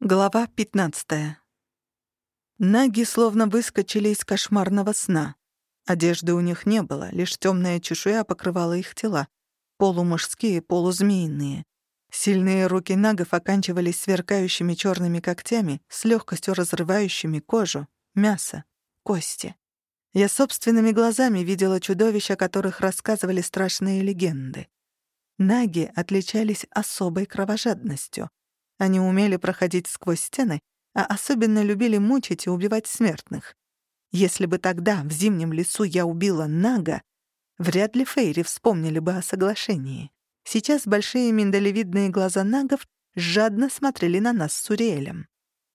Глава 15. Наги словно выскочили из кошмарного сна. Одежды у них не было, лишь темная чешуя покрывала их тела. Полумужские, полузмеиные. Сильные руки нагов оканчивались сверкающими черными когтями, с легкостью разрывающими кожу, мясо, кости. Я собственными глазами видела чудовища, о которых рассказывали страшные легенды. Наги отличались особой кровожадностью — они умели проходить сквозь стены, а особенно любили мучить и убивать смертных. Если бы тогда, в зимнем лесу, я убила Нага, вряд ли Фейри вспомнили бы о соглашении. Сейчас большие миндалевидные глаза Нагов жадно смотрели на нас с Уриэлем.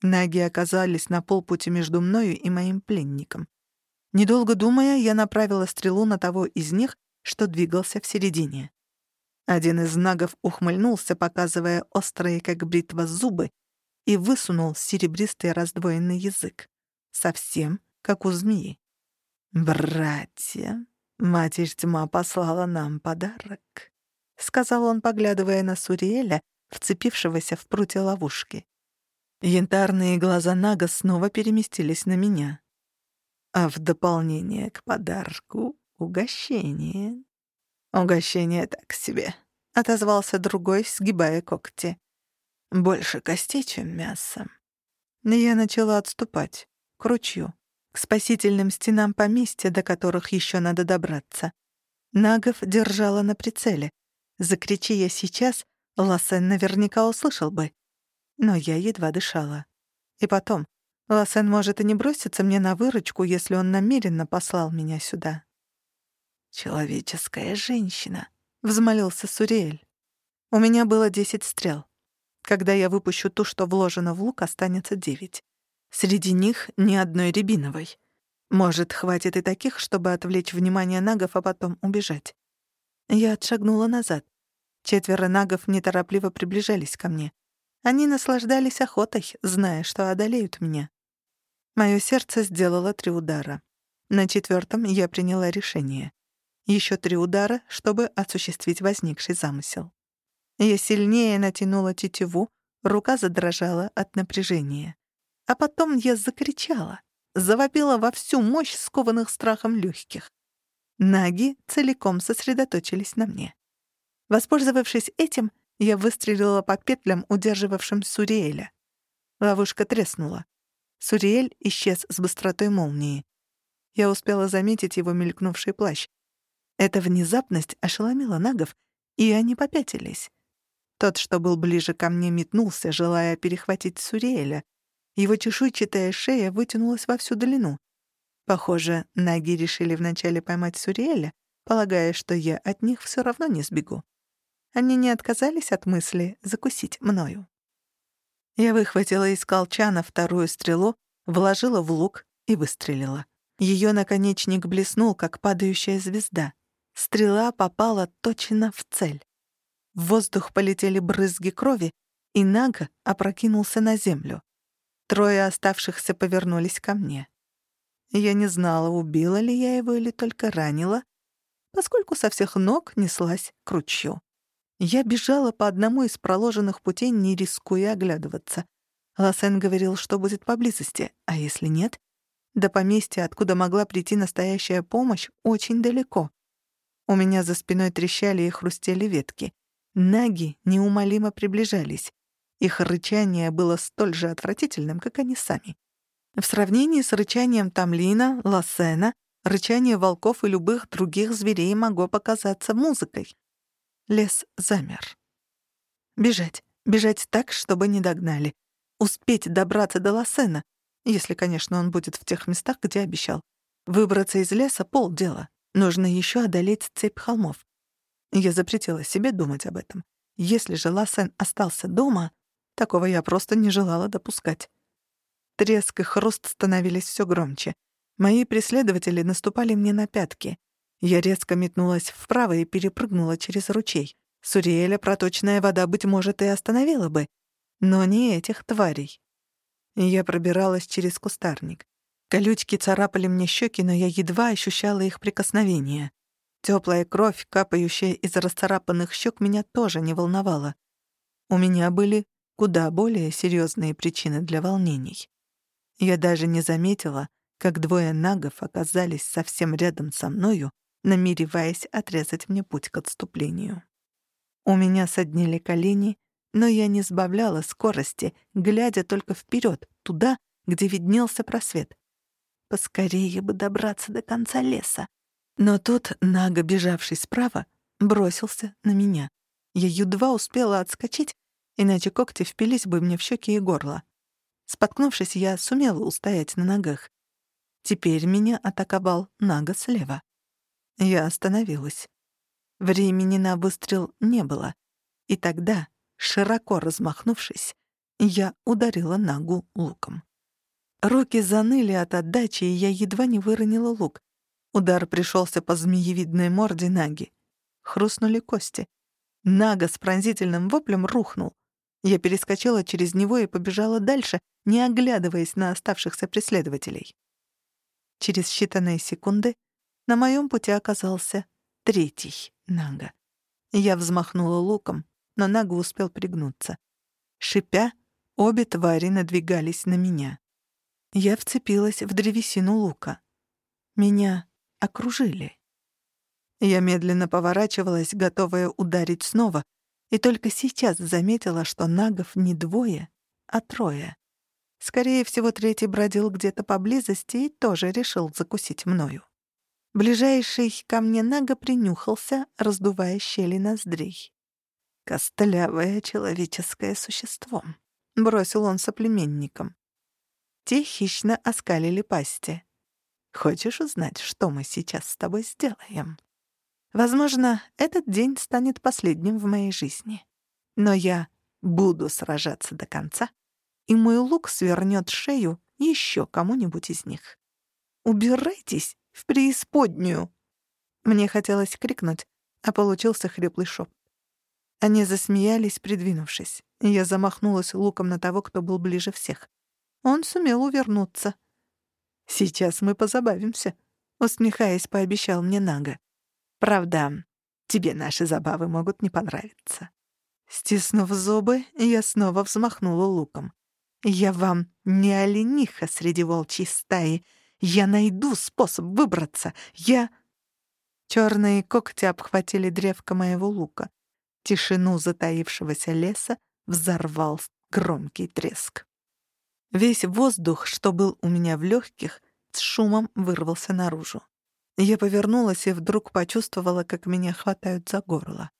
Наги оказались на полпути между мною и моим пленником. Недолго думая, я направила стрелу на того из них, что двигался в середине. Один из нагов ухмыльнулся, показывая острые, как бритва, зубы, и высунул серебристый раздвоенный язык. Совсем как у змеи. «Братья, Матерь Тьма послала нам подарок», — сказал он, поглядывая на Суриэля, вцепившегося в прутья ловушки. Янтарные глаза Нага снова переместились на меня. А в дополнение к подарку — угощение. «Угощение так себе», — отозвался другой, сгибая когти. «Больше костей, чем мяса». Я начала отступать, к ручью, к спасительным стенам поместья, до которых еще надо добраться. Нагов держала на прицеле. Закричи я сейчас, Лассен наверняка услышал бы. Но я едва дышала. И потом, Лассен может и не броситься мне на выручку, если он намеренно послал меня сюда. «Человеческая женщина», — взмолился Суриэль. «У меня было десять стрел. Когда я выпущу ту, что вложено в лук, останется девять. Среди них ни одной рябиновой. Может, хватит и таких, чтобы отвлечь внимание нагов, а потом убежать». Я отшагнула назад. Четверо нагов неторопливо приближались ко мне. Они наслаждались охотой, зная, что одолеют меня. Моё сердце сделало три удара. На четвертом я приняла решение. Еще три удара, чтобы осуществить возникший замысел. Я сильнее натянула тетиву, рука задрожала от напряжения. А потом я закричала, завопила во всю мощь скованных страхом легких. Наги целиком сосредоточились на мне. Воспользовавшись этим, я выстрелила по петлям, удерживавшим Суриэля. Ловушка треснула. Суриэль исчез с быстротой молнии. Я успела заметить его мелькнувший плащ. Эта внезапность ошеломила нагов, и они попятились. Тот, что был ближе ко мне, метнулся, желая перехватить Суриэля. Его чешуйчатая шея вытянулась во всю длину. Похоже, наги решили вначале поймать Суриэля, полагая, что я от них все равно не сбегу. Они не отказались от мысли закусить мною. Я выхватила из колчана вторую стрелу, вложила в лук и выстрелила. Ее наконечник блеснул, как падающая звезда. Стрела попала точно в цель. В воздух полетели брызги крови, и Нага опрокинулся на землю. Трое оставшихся повернулись ко мне. Я не знала, убила ли я его или только ранила, поскольку со всех ног неслась к ручью. Я бежала по одному из проложенных путей, не рискуя оглядываться. Лассен говорил, что будет поблизости, а если нет? До поместья, откуда могла прийти настоящая помощь, очень далеко. У меня за спиной трещали и хрустели ветки. Наги неумолимо приближались. Их рычание было столь же отвратительным, как они сами. В сравнении с рычанием Тамлина, Лассена, рычание волков и любых других зверей могло показаться музыкой. Лес замер. Бежать. Бежать так, чтобы не догнали. Успеть добраться до Лассена, если, конечно, он будет в тех местах, где обещал. Выбраться из леса — полдела. Нужно еще одолеть цепь холмов. Я запретила себе думать об этом. Если же Лассен остался дома, такого я просто не желала допускать. Треск и хруст становились все громче. Мои преследователи наступали мне на пятки. Я резко метнулась вправо и перепрыгнула через ручей. Суриэля проточная вода, быть может, и остановила бы. Но не этих тварей. Я пробиралась через кустарник. Колючки царапали мне щеки, но я едва ощущала их прикосновение. Теплая кровь, капающая из расцарапанных щек, меня тоже не волновала. У меня были куда более серьезные причины для волнений. Я даже не заметила, как двое нагов оказались совсем рядом со мною, намереваясь отрезать мне путь к отступлению. У меня соднили колени, но я не сбавляла скорости, глядя только вперед, туда, где виднелся просвет. Поскорее бы добраться до конца леса. Но тут, Нага, бежавший справа, бросился на меня. Я едва успела отскочить, иначе когти впились бы мне в щеки и горло. Споткнувшись, я сумела устоять на ногах. Теперь меня атаковал Нага слева. Я остановилась. Времени на выстрел не было. И тогда, широко размахнувшись, я ударила Нагу луком. Руки заныли от отдачи, и я едва не выронила лук. Удар пришелся по змеевидной морде Наги. Хрустнули кости. Нага с пронзительным воплем рухнул. Я перескочила через него и побежала дальше, не оглядываясь на оставшихся преследователей. Через считанные секунды на моем пути оказался третий Нага. Я взмахнула луком, но Нага успел пригнуться. Шипя, обе твари надвигались на меня. Я вцепилась в древесину лука. Меня окружили. Я медленно поворачивалась, готовая ударить снова, и только сейчас заметила, что нагов не двое, а трое. Скорее всего, третий бродил где-то поблизости и тоже решил закусить мною. Ближайший ко мне нага принюхался, раздувая щели ноздрей. «Костлявое человеческое существо», — бросил он соплеменникам. Те хищно оскалили пасти. «Хочешь узнать, что мы сейчас с тобой сделаем?» Возможно, этот день станет последним в моей жизни. Но я буду сражаться до конца, и мой лук свернет шею еще кому-нибудь из них. «Убирайтесь в преисподнюю!» Мне хотелось крикнуть, а получился хриплый шепот. Они засмеялись, придвинувшись. Я замахнулась луком на того, кто был ближе всех. Он сумел увернуться. «Сейчас мы позабавимся», — усмехаясь, пообещал мне Нага. Правда, тебе наши забавы могут не понравиться». Стиснув зубы, я снова взмахнула луком. «Я вам не олениха среди волчьей стаи. Я найду способ выбраться. Я...» Черные когти обхватили древко моего лука. Тишину затаившегося леса взорвал громкий треск. Весь воздух, что был у меня в легких, с шумом вырвался наружу. Я повернулась и вдруг почувствовала, как меня хватают за горло.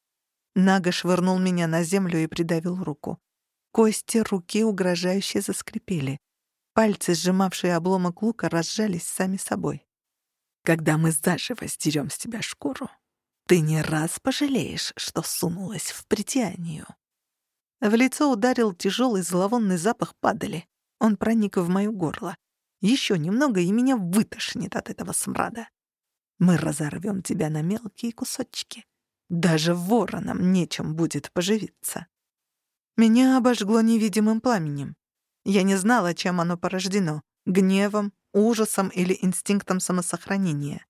Нага швырнул меня на землю и придавил руку. Кости руки угрожающе заскрипели. Пальцы, сжимавшие обломок лука, разжались сами собой. «Когда мы заживо сдерем с тебя шкуру, ты не раз пожалеешь, что сунулась в притянию». В лицо ударил тяжелый зловонный запах падали. Он проник в моё горло. Еще немного, и меня вытошнит от этого смрада. Мы разорвем тебя на мелкие кусочки. Даже воронам нечем будет поживиться. Меня обожгло невидимым пламенем. Я не знала, чем оно порождено — гневом, ужасом или инстинктом самосохранения.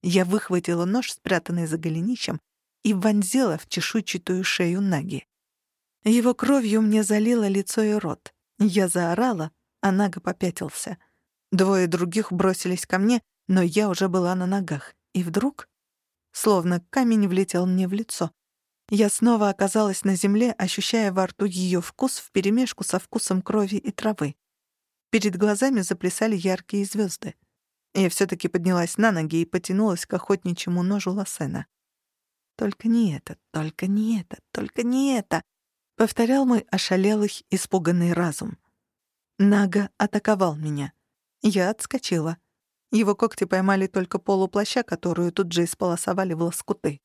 Я выхватила нож, спрятанный за голенищем, и вонзила в чешуйчатую шею Наги. Его кровью мне залило лицо и рот. Я заорала, а Нага попятился. Двое других бросились ко мне, но я уже была на ногах, и вдруг, словно камень влетел мне в лицо, я снова оказалась на земле, ощущая во рту ее вкус вперемешку со вкусом крови и травы. Перед глазами заплясали яркие звезды. Я все-таки поднялась на ноги и потянулась к охотничьему ножу Лосена. «Только не это, только не это, только не это!» — повторял мой ошалелый, испуганный разум. Нага атаковал меня. Я отскочила — его когти поймали только полуплаща, которую тут же исполосовали в лоскуты.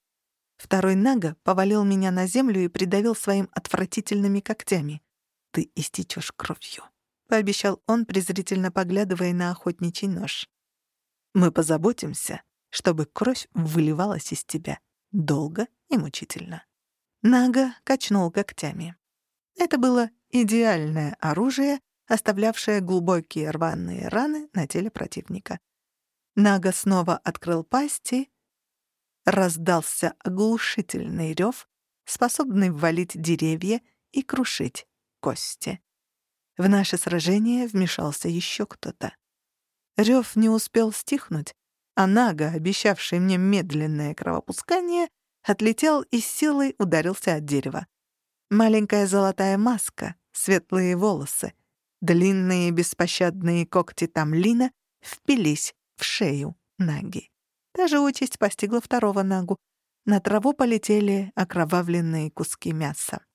Второй Нага повалил меня на землю и придавил своим отвратительными когтями. «Ты истечешь кровью», — пообещал он, презрительно поглядывая на охотничий нож. «Мы позаботимся, чтобы кровь выливалась из тебя долго и мучительно». Нага качнул когтями. Это было идеальное оружие, оставлявшее глубокие рваные раны на теле противника. Нага снова открыл пасти. Раздался оглушительный рев, способный валить деревья и крушить кости. В наше сражение вмешался еще кто-то. Рев не успел стихнуть, а Нага, обещавший мне медленное кровопускание, отлетел и силой ударился от дерева. Маленькая золотая маска, светлые волосы, длинные беспощадные когти Тамлина впились в шею Наги. Та же участь постигла второго Нагу. На траву полетели окровавленные куски мяса.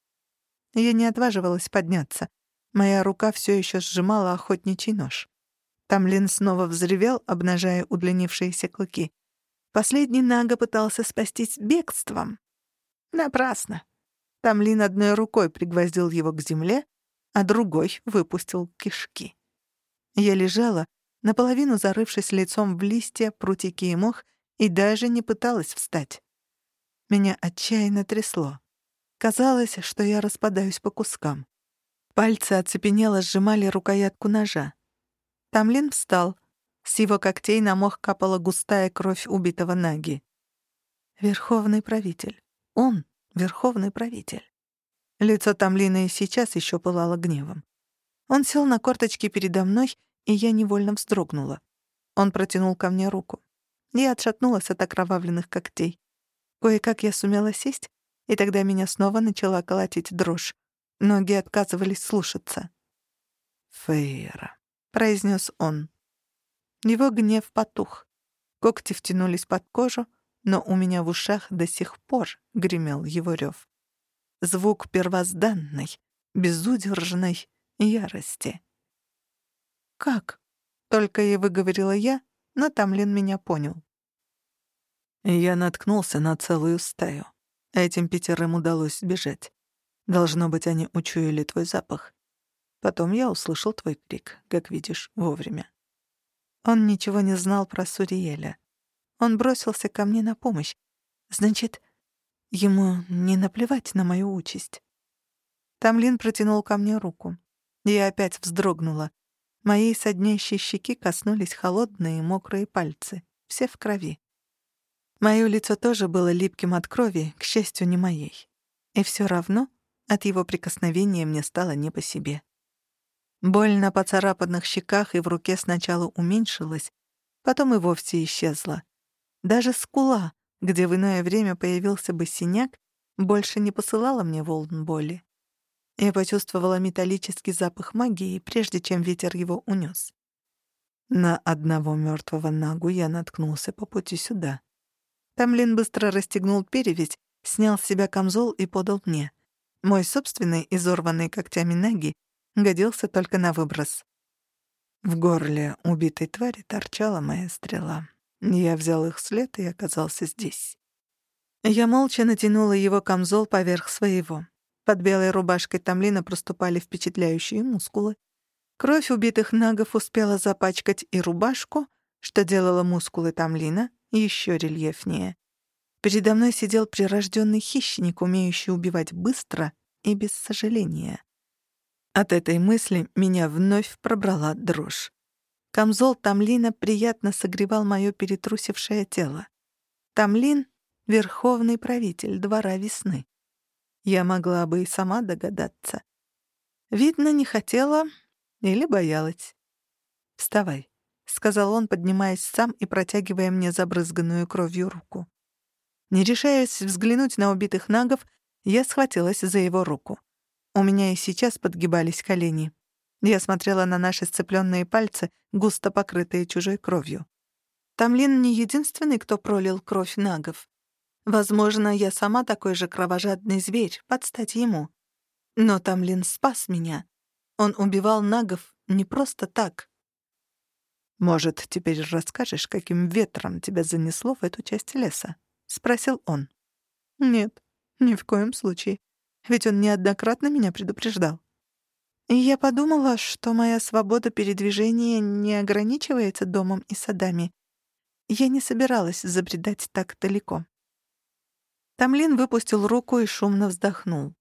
Я не отваживалась подняться. Моя рука все еще сжимала охотничий нож. Тамлин снова взревел, обнажая удлинившиеся клыки. Последний Нага пытался спастись бегством. Напрасно. Тамлин одной рукой пригвоздил его к земле, а другой выпустил кишки. Я лежала, наполовину зарывшись лицом в листья, прутики и мох, и даже не пыталась встать. Меня отчаянно трясло. Казалось, что я распадаюсь по кускам. Пальцы оцепенело сжимали рукоятку ножа. Тамлин встал. С его когтей на мох капала густая кровь убитого Наги. Верховный правитель. Он — верховный правитель. Лицо Тамлина и сейчас еще пылало гневом. Он сел на корточки передо мной, и я невольно вздрогнула. Он протянул ко мне руку. Я отшатнулась от окровавленных когтей. Кое-как я сумела сесть, и тогда меня снова начала колотить дрожь. Ноги отказывались слушаться. «Фейра», — произнес он. Его гнев потух. Когти втянулись под кожу, но у меня в ушах до сих пор гремел его рев. Звук первозданной, безудержной ярости. «Как?» — только и выговорила я, но Тамлин меня понял. Я наткнулся на целую стаю. Этим пятерым удалось сбежать. Должно быть, они учуяли твой запах. Потом я услышал твой крик, как видишь, вовремя. Он ничего не знал про Суриеля. Он бросился ко мне на помощь. Значит, ему не наплевать на мою участь. Тамлин протянул ко мне руку. Я опять вздрогнула. Моей соднящей щеки коснулись холодные мокрые пальцы, все в крови. Моё лицо тоже было липким от крови, к счастью, не моей. И всё равно от его прикосновения мне стало не по себе. Боль на поцарапанных щеках и в руке сначала уменьшилась, потом и вовсе исчезла. Даже скула, где в иное время появился бы синяк, больше не посылала мне волн боли. Я почувствовала металлический запах магии, прежде чем ветер его унес. На одного мертвого нагу я наткнулся по пути сюда. Тамлин быстро расстегнул перевязь, снял с себя камзол и подал мне. Мой собственный, изорванный когтями ноги, годился только на выброс. В горле убитой твари торчала моя стрела. Я взял их след и оказался здесь. Я молча натянула его камзол поверх своего. Под белой рубашкой Тамлина проступали впечатляющие мускулы. Кровь убитых нагов успела запачкать и рубашку, что делало мускулы Тамлина еще рельефнее. Передо мной сидел прирожденный хищник, умеющий убивать быстро и без сожаления. От этой мысли меня вновь пробрала дрожь. Камзол Тамлина приятно согревал мое перетрусившее тело. Тамлин — верховный правитель двора весны. Я могла бы и сама догадаться. Видно, не хотела или боялась. «Вставай», — сказал он, поднимаясь сам и протягивая мне забрызганную кровью руку. Не решаясь взглянуть на убитых нагов, я схватилась за его руку. У меня и сейчас подгибались колени. Я смотрела на наши сцепленные пальцы, густо покрытые чужой кровью. Тамлин не единственный, кто пролил кровь нагов. Возможно, я сама такой же кровожадный зверь, под стать ему. Но Тамлин спас меня. Он убивал нагов не просто так. «Может, теперь расскажешь, каким ветром тебя занесло в эту часть леса?» — спросил он. «Нет, ни в коем случае ведь он неоднократно меня предупреждал. И я подумала, что моя свобода передвижения не ограничивается домом и садами. Я не собиралась забредать так далеко. Тамлин выпустил руку и шумно вздохнул.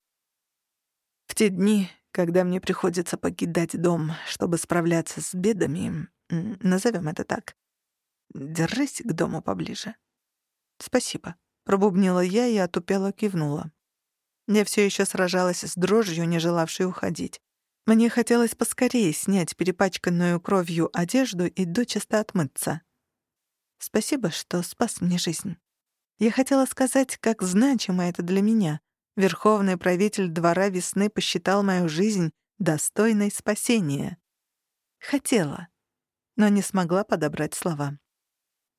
В те дни, когда мне приходится покидать дом, чтобы справляться с бедами, назовем это так, держись к дому поближе. «Спасибо», — пробубнила я и отупела кивнула. Я все еще сражалась с дрожью, не желавшей уходить. Мне хотелось поскорее снять перепачканную кровью одежду и дочисто отмыться. Спасибо, что спас мне жизнь. Я хотела сказать, как значимо это для меня. Верховный правитель двора весны посчитал мою жизнь достойной спасения. Хотела, но не смогла подобрать слова.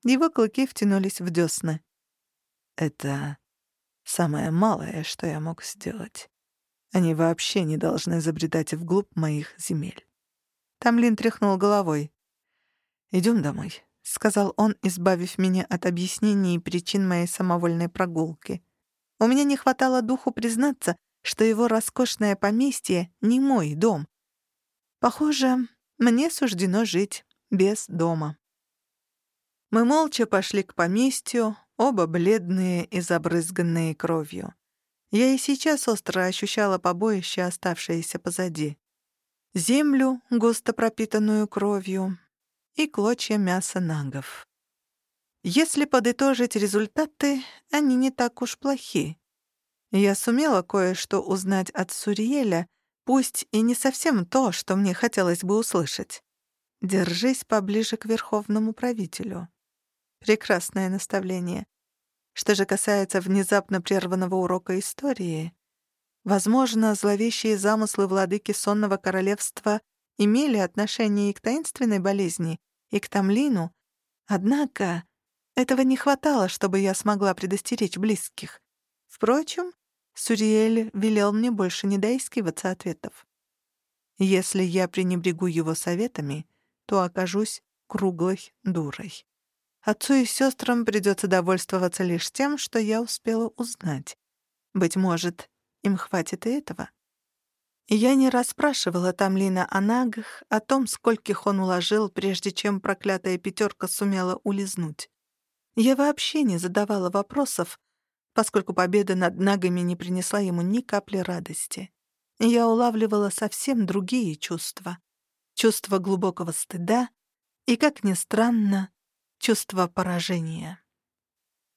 Его клыки втянулись в дёсны. Это самое малое, что я мог сделать. Они вообще не должны забредать вглубь моих земель. Тамлин тряхнул головой. «Идём домой», — сказал он, избавив меня от объяснений и причин моей самовольной прогулки. У меня не хватало духу признаться, что его роскошное поместье — не мой дом. Похоже, мне суждено жить без дома. Мы молча пошли к поместью, оба бледные и забрызганные кровью. Я и сейчас остро ощущала побоище, оставшееся позади. Землю, густо пропитанную кровью, и клочья мяса нагов. Если подытожить результаты, они не так уж плохи. Я сумела кое-что узнать от Суриеля, пусть и не совсем то, что мне хотелось бы услышать. Держись поближе к верховному правителю. Прекрасное наставление. Что же касается внезапно прерванного урока истории, возможно, зловещие замыслы владыки сонного королевства имели отношение и к таинственной болезни, и к Тамлину, однако этого не хватало, чтобы я смогла предостеречь близких. Впрочем, Суриэль велел мне больше не доискиваться ответов. Если я пренебрегу его советами, то окажусь круглой дурой. Отцу и сестрам придется довольствоваться лишь тем, что я успела узнать. Быть может, им хватит и этого. Я не расспрашивала Тамлина о нагах, о том, скольких он уложил, прежде чем проклятая пятерка сумела улизнуть. Я вообще не задавала вопросов, поскольку победа над нагами не принесла ему ни капли радости. Я улавливала совсем другие чувства. Чувство глубокого стыда и, как ни странно, чувство поражения.